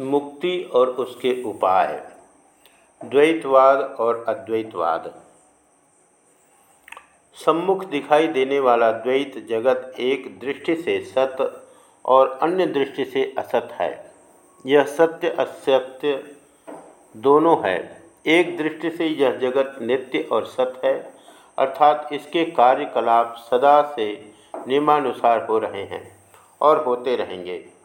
मुक्ति और उसके उपाय। द्वैतवाद और अद्वैतवाद। सम्मुख दिखाई देने वाला द्वैत जगत एक दृष्टि से सत्य और अन्य दृष्टि से असत है। यह सत्य, असत्य दोनों है। एक दृष्टि से यह जगत नित्य और सत्य है, अर्थात इसके कार्यकलाप सदा से नियमानुसार हो रहे हैं और होते रहेंगे।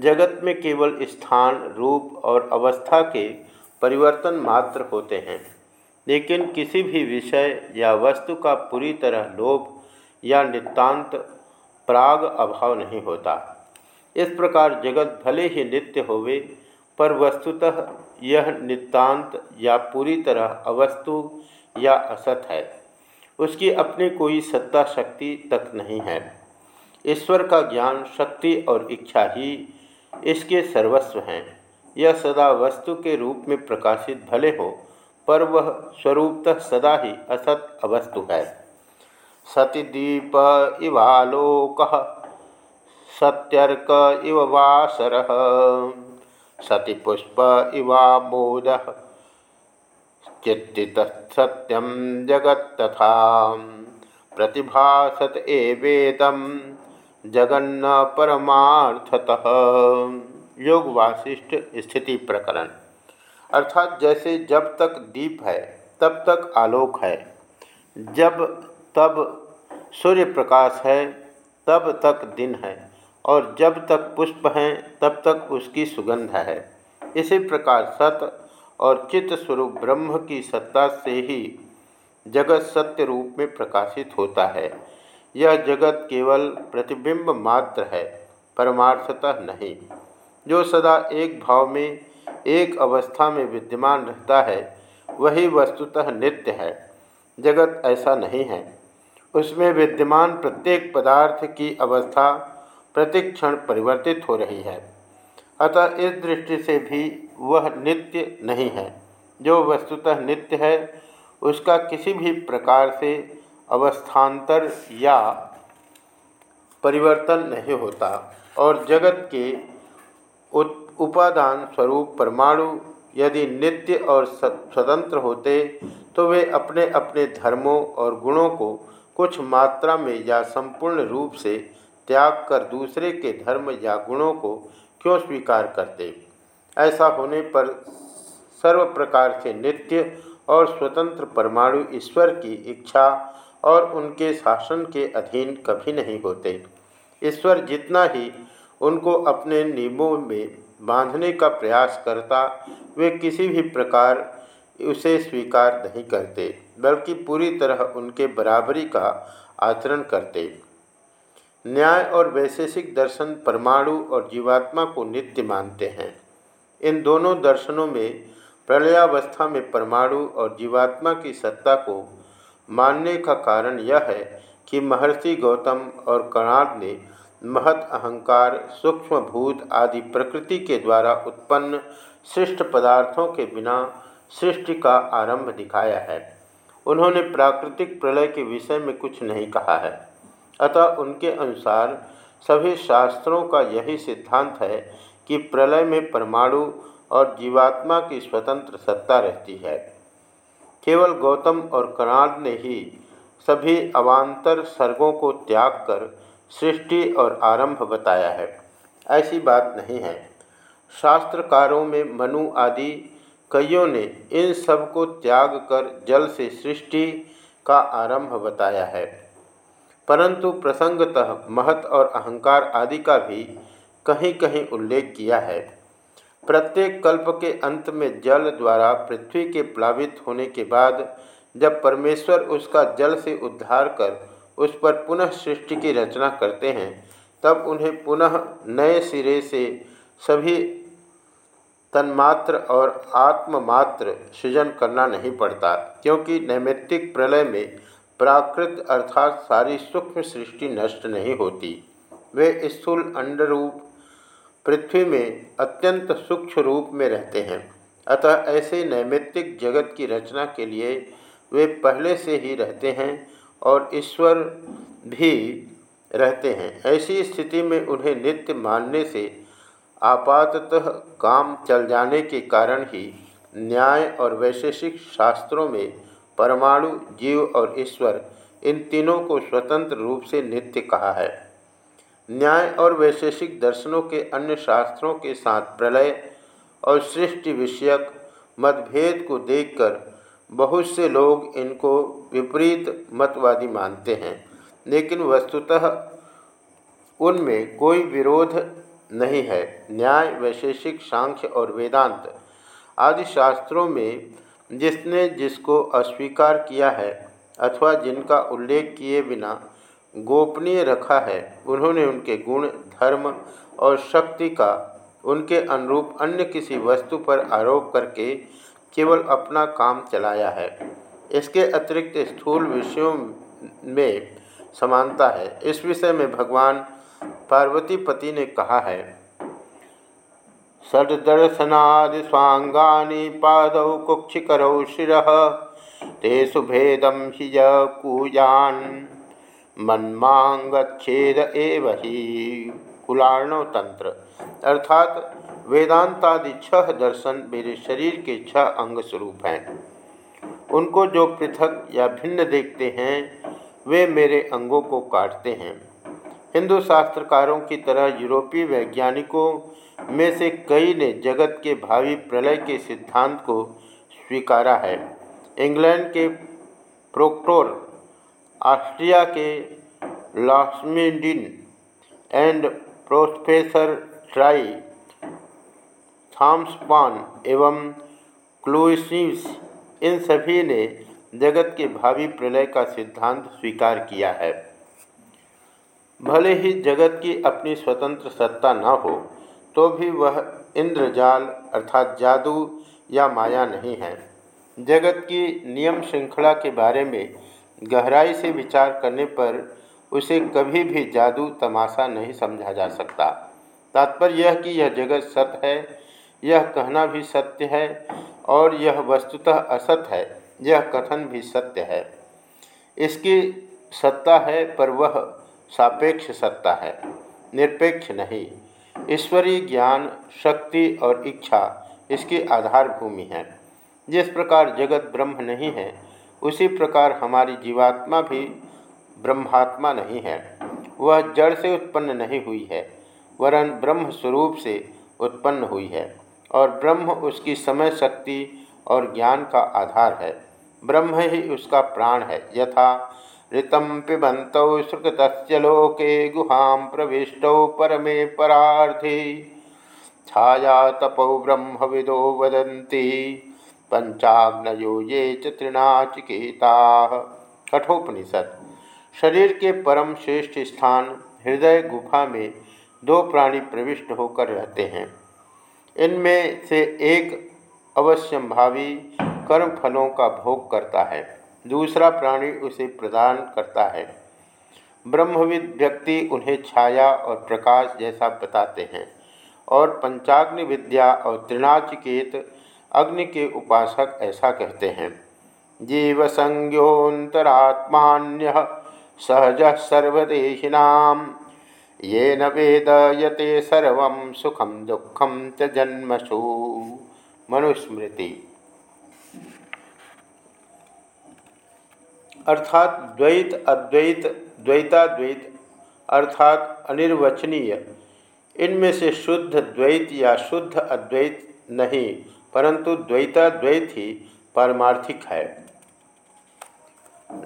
जगत में केवल स्थान, रूप और अवस्था के परिवर्तन मात्र होते हैं। लेकिन किसी भी विषय या वस्तु का पूरी तरह लोभ या नितांत प्राग अभाव नहीं होता। इस प्रकार जगत भले ही नित्य होवे, पर वस्तुतः यह नितांत या पूरी तरह अवस्तु या असत है। उसकी अपनी कोई सत्ता शक्ति तक नहीं है। ईश्वर का ज्ञान, शक्ति और इच्छा ही इसके सर्वस्व हैं। यह सदा वस्तु के रूप में प्रकाशित भले हो, पर वह स्वरूपतः सदा ही असत अवस्तु है। सती दीप इवालोक, सत्यर्क इव वासर सति पुष्प इवामोद चित्तित सत्यम जगत तथा प्रतिभासत एवेदम जगन्न परमार्थतः। योग वासिष्ठ स्थिति प्रकरण। अर्थात जैसे जब तक दीप है, तब तक आलोक है। जब तब सूर्य प्रकाश है, तब तक दिन है। और जब तक पुष्प हैं, तब तक उसकी सुगंध है। इसी प्रकार सत और चित्त स्वरूप ब्रह्म की सत्ता से ही जगत सत्य रूप में प्रकाशित होता है। यह जगत केवल प्रतिबिंब मात्र है, परमार्थतः नहीं। जो सदा एक भाव में, एक अवस्था में विद्यमान रहता है, वही वस्तुतः नित्य है। जगत ऐसा नहीं है। उसमें विद्यमान प्रत्येक पदार्थ की अवस्था प्रतिक्षण परिवर्तित हो रही है। अतः इस दृष्टि से भी वह नित्य नहीं है। जो वस्तुतः नित्य है, उसका किसी भी प्रकार से अवस्थान्तर या परिवर्तन नहीं होता और जगत के उपादान स्वरूप परमाणु यदि नित्य और स्वतंत्र होते तो वे अपने अपने धर्मों और गुणों को कुछ मात्रा में या संपूर्ण रूप से त्याग कर दूसरे के धर्म या गुणों को क्यों स्वीकार करते? ऐसा होने पर सर्व प्रकार से नित्य और स्वतंत्र परमाणु ईश्वर की इच्छा और उनके शासन के अधीन कभी नहीं होते। ईश्वर जितना ही उनको अपने नियमों में बांधने का प्रयास करता, वे किसी भी प्रकार उसे स्वीकार नहीं करते, बल्कि पूरी तरह उनके बराबरी का आचरण करते। न्याय और वैशेषिक दर्शन परमाणु और जीवात्मा को नित्य मानते हैं। इन दोनों दर्शनों में प्रलयावस्था में परमाणु और जीवात्मा की सत्ता को मानने का कारण यह है कि महर्षि गौतम और कणाद ने महत अहंकार सूक्ष्म भूत आदि प्रकृति के द्वारा उत्पन्न सृष्ट पदार्थों के बिना सृष्टि का आरंभ दिखाया है। उन्होंने प्राकृतिक प्रलय के विषय में कुछ नहीं कहा है। अतः उनके अनुसार सभी शास्त्रों का यही सिद्धांत है कि प्रलय में परमाणु और जीवात्मा की स्वतंत्र सत्ता रहती है। केवल गौतम और कणाद ने ही सभी अवान्तर सर्गों को त्याग कर सृष्टि और आरंभ बताया है। ऐसी बात नहीं है। शास्त्रकारों में मनु आदि कईयों ने इन सबको त्याग कर जल से सृष्टि का आरंभ बताया है। परंतु प्रसंगतः महत और अहंकार आदि का भी कहीं कहीं उल्लेख किया है। प्रत्येक कल्प के अंत में जल द्वारा पृथ्वी के प्लावित होने के बाद, जब परमेश्वर उसका जल से उद्धार कर उस पर पुनः सृष्टि की रचना करते हैं, तब उन्हें पुनः नए सिरे से सभी तन्मात्र और आत्ममात्र सृजन करना नहीं पड़ता, क्योंकि नैमित्तिक प्रलय में प्राकृत अर्थात सारी सूक्ष्म सृष्टि नष्ट नहीं होती। वे स्थूल अंडरूप पृथ्वी में अत्यंत सूक्ष्म रूप में रहते हैं। अतः ऐसे नैमित्तिक जगत की रचना के लिए वे पहले से ही रहते हैं और ईश्वर भी रहते हैं। ऐसी स्थिति में उन्हें नित्य मानने से आपाततः काम चल जाने के कारण ही न्याय और वैशेषिक शास्त्रों में परमाणु, जीव और ईश्वर इन तीनों को स्वतंत्र रूप से नित्य कहा है। न्याय और वैशेषिक दर्शनों के अन्य शास्त्रों के साथ प्रलय और सृष्टि विषयक मतभेद को देखकर बहुत से लोग इनको विपरीत मतवादी मानते हैं। लेकिन वस्तुतः उनमें कोई विरोध नहीं है। न्याय, वैशेषिक, सांख्य और वेदांत आदि शास्त्रों में जिसने जिसको अस्वीकार किया है अथवा जिनका उल्लेख किए बिना गोपनीय रखा है। उन्होंने उनके गुण, धर्म और शक्ति का, उनके अनुरूप अन्य किसी वस्तु पर आरोप करके केवल अपना काम चलाया है। इसके अतिरिक्त स्थूल विषयों में समानता है। इस विषय में भगवान पार्वतीपति ने कहा है षड्दर्शनादि स्वांगानी पाद कुक्षिकरौ शिर, तेषु भेदम हि कूजान मन्मांगछेद एव ही कुलाणव तंत्र अर्थात वेदांतादि छह दर्शन मेरे शरीर के छह अंग स्वरूप हैं। उनको जो पृथक या भिन्न देखते हैं, वे मेरे अंगों को काटते हैं। हिंदू शास्त्रकारों की तरह यूरोपीय वैज्ञानिकों में से कई ने जगत के भावी प्रलय के सिद्धांत को स्वीकारा है। इंग्लैंड के प्रोक्टोर ऑस्ट्रिया के लॉस्मिडिन एंड प्रोफेसर ट्राई, थॉम्सपान एवं क्लूसिस इन सभी ने जगत के भावी प्रलय का सिद्धांत स्वीकार किया है। भले ही जगत की अपनी स्वतंत्र सत्ता न हो तो भी वह इंद्रजाल अर्थात जादू या माया नहीं है। जगत की नियम श्रृंखला के बारे में गहराई से विचार करने पर उसे कभी भी जादू तमाशा नहीं समझा जा सकता। तात्पर्य यह कि यह जगत सत्य है, यह कहना भी सत्य है और यह वस्तुतः असत है, यह कथन भी सत्य है। इसकी सत्ता है पर वह सापेक्ष सत्ता है, निरपेक्ष नहीं। ईश्वरीय ज्ञान, शक्ति और इच्छा इसकी आधार भूमि है। जिस प्रकार जगत ब्रह्म नहीं है उसी प्रकार हमारी जीवात्मा भी ब्रह्मात्मा नहीं है। वह जड़ से उत्पन्न नहीं हुई है, वरन ब्रह्म स्वरूप से उत्पन्न हुई है, और ब्रह्म उसकी समय शक्ति और ज्ञान का आधार है। ब्रह्म ही उसका प्राण है, यथा ऋतम पिबंत सुकृत लोके गुहां प्रविष्ट परमे परार्थी छाया तपो ब्रह्म विदो वदंती पंचाग्नयो ये चृणाचिकेता कठोपनिषद। शरीर के परम श्रेष्ठ स्थान, हृदय गुफा में दो प्राणी प्रविष्ट होकर रहते हैं। इनमें से एक अवश्यंभावी कर्म फलों का भोग करता है, दूसरा प्राणी उसे प्रदान करता है। ब्रह्मविद व्यक्ति उन्हें छाया और प्रकाश जैसा बताते हैं और पंचाग्नि विद्या और त्रिनाचिकेत अग्नि के उपासक ऐसा कहते हैं। जीव संज्ञोन्तरात्मान्य सहज सर्वदेहिनाम। ये न वेदयते सर्व सुखम दुखम च जन्मसु। मनुस्मृति। अर्थात द्वैत, अद्वैत, द्वैताद्वैत, अर्थात अनिर्वचनीय। इनमें से शुद्ध द्वैत या शुद्ध अद्वैत नहीं। परंतु द्वैताद्वैत ही पारमार्थिक है।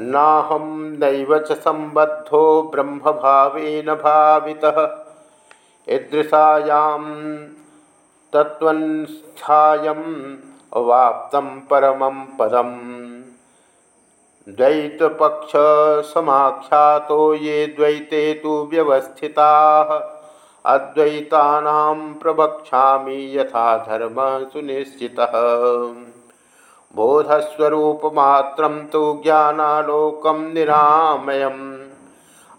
नाहम नैव च संबद्धो ब्रह्म भावेन भावितः ईदृशायां तत्त्वस्थायम् अवाप्तं परमं पदम्। द्वैतपक्षसमाख्यातो ये द्वैते तो व्यवस्थिताः। अद्वैतानां प्रवक्ष्यामि यथा धर्म सुनिश्चितः। बोधस्वरूपमात्रं तो ज्ञानालोकं निरामयम्।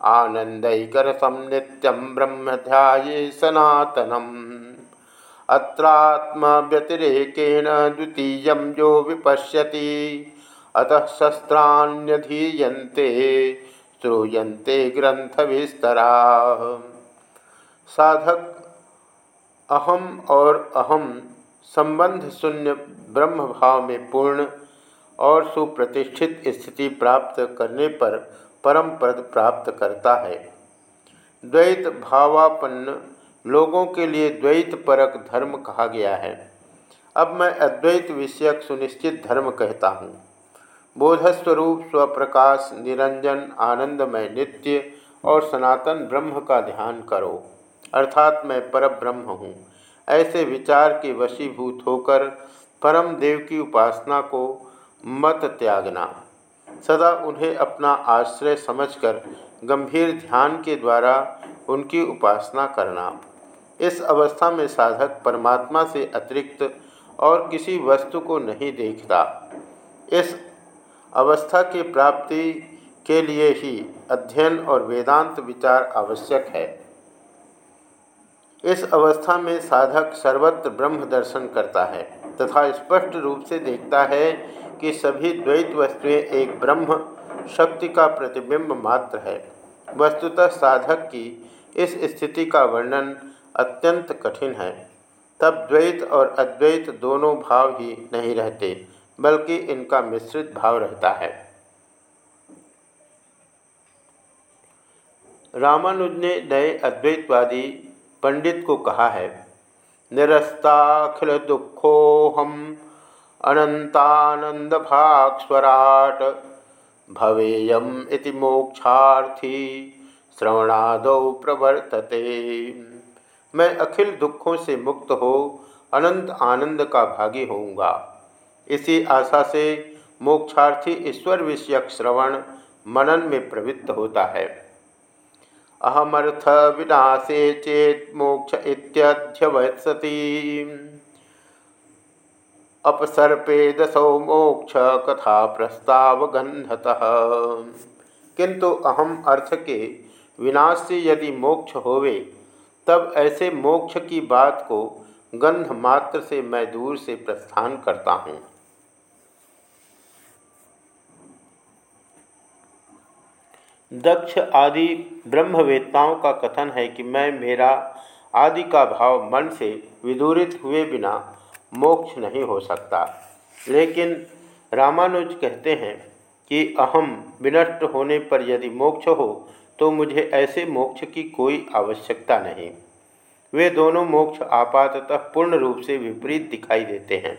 आनन्दैकरसं नित्यं ब्रह्मध्याये सनातनम्। अत्रात्मव्यतिरेकेण द्वितीयं जो विपश्यति। अतः शस्त्राण्यधीयन्ते, श्रूयन्ते ग्रंथ विस्तरा साधक, अहम और अहम, संबंध शून्य ब्रह्म भाव में पूर्ण और सुप्रतिष्ठित स्थिति प्राप्त करने पर परम पद प्राप्त करता है। द्वैत भावापन्न लोगों के लिए द्वैत परक धर्म कहा गया है। अब मैं अद्वैत विषयक सुनिश्चित धर्म कहता हूँ। बोधस्वरूप, स्वप्रकाश, निरंजन, आनंदमय, नित्य और सनातन ब्रह्म का ध्यान करो। अर्थात मैं पर ब्रह्म हूँ। ऐसे विचार के वशीभूत होकर परम देव की उपासना को मत त्यागना। सदा उन्हें अपना आश्रय समझकर गंभीर ध्यान के द्वारा उनकी उपासना करना। इस अवस्था में साधक परमात्मा से अतिरिक्त और किसी वस्तु को नहीं देखता। इस अवस्था की प्राप्ति के लिए ही अध्ययन और वेदांत विचार आवश्यक है। इस अवस्था में साधक सर्वत्र ब्रह्म दर्शन करता है तथा स्पष्ट रूप से देखता है कि सभी द्वैत वस्तुएँ एक ब्रह्म शक्ति का प्रतिबिंब मात्र है। वस्तुतः साधक की इस स्थिति का वर्णन अत्यंत कठिन है। तब द्वैत और अद्वैत दोनों भाव ही नहीं रहते, बल्कि इनका मिश्रित भाव रहता है। रामानुज ने नए अद्वैतवादी पंडित को कहा है, निरस्ताखिल दुखोहम अनंतानंद भाग स्वराट भवेयम इति मोक्षार्थी श्रवणादौ प्रवर्तते। मैं अखिल दुखों से मुक्त हो, अनंत आनंद का भागी होऊँगा। इसी आशा से मोक्षार्थी ईश्वर विषयक श्रवण मनन में प्रवृत्त होता है। अहमर्थ विनाशे चेत मोक्ष इत्यध्यवत्सती अपसर्पे दसो मोक्ष कथा प्रस्ताव गंधत किंतु अहम अर्थ के विनाश से यदि मोक्ष होवे, तब ऐसे मोक्ष की बात को गंध मात्र से मैं दूर से प्रस्थान करता हूँ। दक्ष आदि ब्रह्मवेत्ताओं का कथन है कि मैं, मेरा आदि का भाव मन से विदूरित हुए बिना मोक्ष नहीं हो सकता। लेकिन रामानुज कहते हैं कि अहम विनष्ट होने पर यदि मोक्ष हो तो मुझे ऐसे मोक्ष की कोई आवश्यकता नहीं। वे दोनों मोक्ष आपाततः पूर्ण रूप से विपरीत दिखाई देते हैं,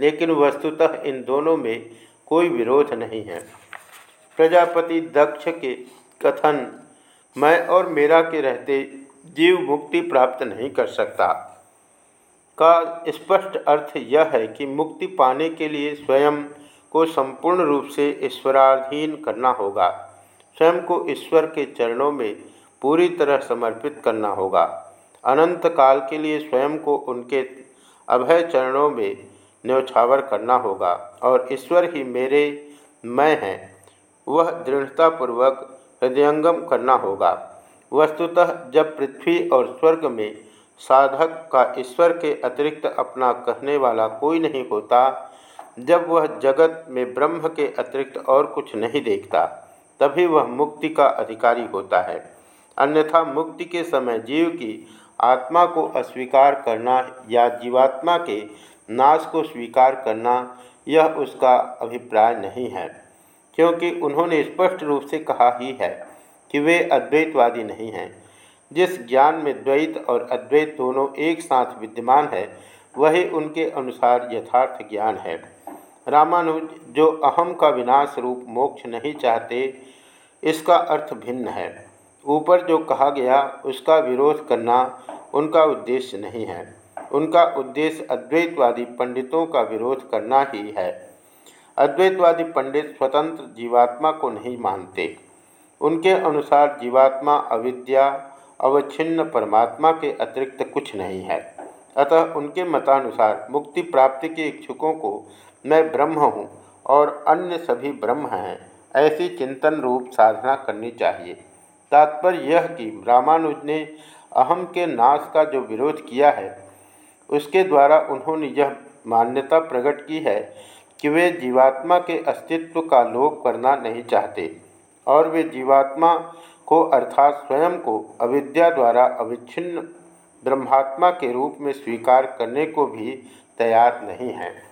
लेकिन वस्तुतः इन दोनों में कोई विरोध नहीं है। प्रजापति दक्ष के कथन, मैं और मेरा के रहते जीव मुक्ति प्राप्त नहीं कर सकता। का स्पष्ट अर्थ यह है कि मुक्ति पाने के लिए स्वयं को संपूर्ण रूप से ईश्वराधीन करना होगा। स्वयं को ईश्वर के चरणों में पूरी तरह समर्पित करना होगा। अनंत काल के लिए स्वयं को उनके अभय चरणों में न्यौछावर करना होगा और ईश्वर ही मेरे, मैं हैं। वह दृढ़तापूर्वक हृदयंगम करना होगा। वस्तुतः जब पृथ्वी और स्वर्ग में साधक का ईश्वर के अतिरिक्त अपना कहने वाला कोई नहीं होता, जब वह जगत में ब्रह्म के अतिरिक्त और कुछ नहीं देखता, तभी वह मुक्ति का अधिकारी होता है। अन्यथा मुक्ति के समय जीव की आत्मा को अस्वीकार करना या जीवात्मा के नाश को स्वीकार करना, यह उसका अभिप्राय नहीं है। क्योंकि उन्होंने स्पष्ट रूप से कहा ही है कि वे अद्वैतवादी नहीं हैं। जिस ज्ञान में द्वैत और अद्वैत दोनों एक साथ विद्यमान है, वही उनके अनुसार यथार्थ ज्ञान है। रामानुज, जो अहम का विनाश रूप मोक्ष नहीं चाहते, इसका अर्थ भिन्न है। ऊपर जो कहा गया, उसका विरोध करना उनका उद्देश्य नहीं है। उनका उद्देश्य अद्वैतवादी पंडितों का विरोध करना ही है। अद्वैतवादी पंडित स्वतंत्र जीवात्मा को नहीं मानते। उनके अनुसार जीवात्मा अविद्या, अवच्छिन्न परमात्मा के अतिरिक्त कुछ नहीं है। अतः उनके मतानुसार मुक्ति प्राप्ति के इच्छुकों को मैं ब्रह्म हूँ और अन्य सभी ब्रह्म हैं, ऐसी चिंतन रूप साधना करनी चाहिए। तात्पर्य यह कि रामानुज ने अहम के नाश का जो विरोध किया है, उसके द्वारा उन्होंने यह मान्यता प्रकट की है कि वे जीवात्मा के अस्तित्व का लोप करना नहीं चाहते और वे जीवात्मा को अर्थात स्वयं को अविद्या द्वारा अविच्छिन्न ब्रह्मात्मा के रूप में स्वीकार करने को भी तैयार नहीं हैं।